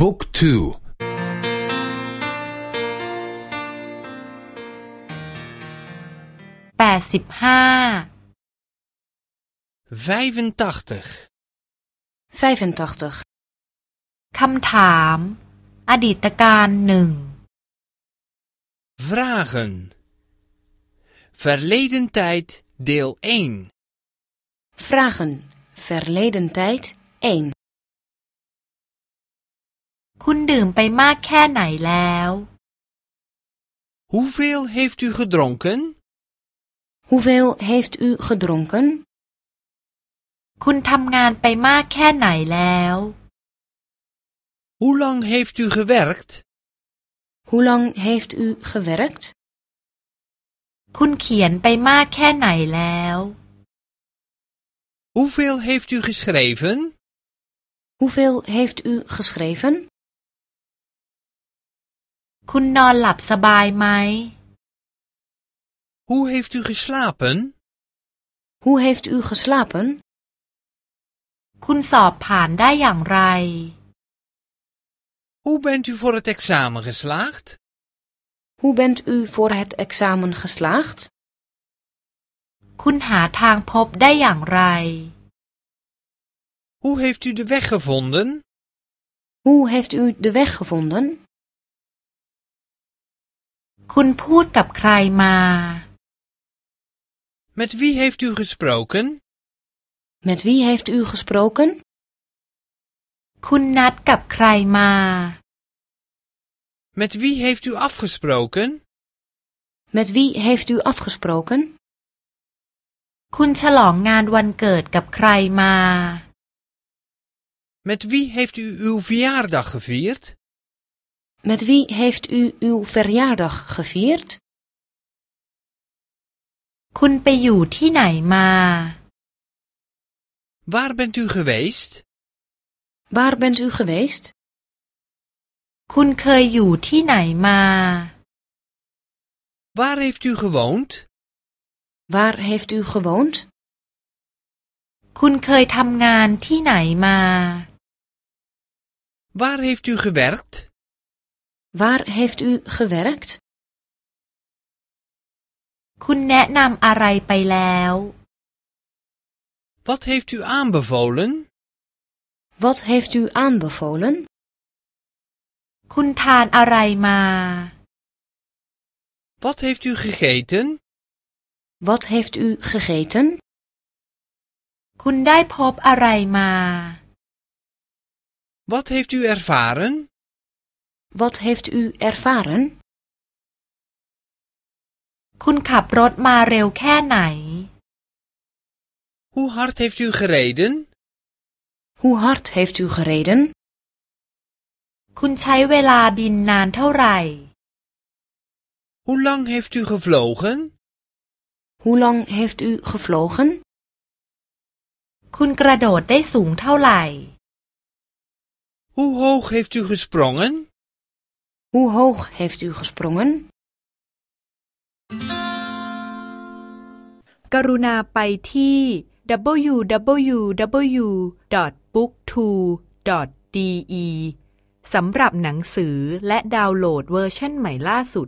บุ๊กทูแปดสิบห้า 85. คำถาม อดีตการหนึ่ง Vragen Verleden tijd deel 1 Vragen. Verleden tijd 1. คุณดื่มไปมากแค่ไหนแล้ว Hoeveel heeft u gedronken? Hoeveel heeft u gedronken? คุณทำงานไปมากแค่ไหนแล้ว Hoe lang heeft u gewerkt? Hoe lang heeft u gewerkt? คุณเขียนไปมากแค่ไหนแล้ว Hoeveel heeft u geschreven? Hoeveel heeft u geschreven? คุณนอนหลับสบายไหม Hoe heeft u geslapen? Hoe heeft u geslapen? คุณสอบผ่านได้อย่างไร Hoe bent u voor het examen geslaagd? Hoe bent u voor het examen geslaagd? คุณหาทางพบได้อย่างไร Hoe heeft u de weg gevonden? Hoe heeft u de weg gevonden? คุณพูดกับใครมา Met wie heeft u gesproken? Met wie heeft u gesproken? คุณนัดกับใครมา Met wie heeft u afgesproken? Met wie heeft u afgesproken? คุณฉลองงานวันเกิดกับใครมา Met wie heeft u uw verjaardag gevierd? Met wie heeft u uw verjaardag gevierd? คุณไปอยู่ที่ไหนมา Waar bent u geweest? Waar bent u geweest? คุณเคยอยู่ที่ไหนมา Waar heeft u gewoond? Waar heeft u gewoond? คุณเคยทำงานที่ไหนมา Waar heeft u gewerkt? Waar heeft u gewerkt? คุณแนะนำอะไรไปแล้ว Wat heeft u aanbevolen? Wat heeft u aanbevolen? คุณทานอะไรมา Wat heeft u gegeten? Wat heeft u gegeten? คุณได้พบอะไรมา Wat heeft u ervaren? Wat heeft u ervaren? คุณขับรถมาเร็วแค่ไหน Hoe hard heeft u gereden? Hoe hard heeft u gereden? คุณใช้เวลาบินนานเท่าไหร่ Hoe lang heeft u gevlogen? Hoe lang heeft u gevlogen? คุณกระโดดได้สูงเท่าไหร่ Hoe hoog heeft u gesprongen? Hoe hoog heeft u gesprongen? กรุณาไปที่ www.booktwo.de สำหรับหนังสือและดาวน์โหลดเวอร์ชันใหม่ล่าสุด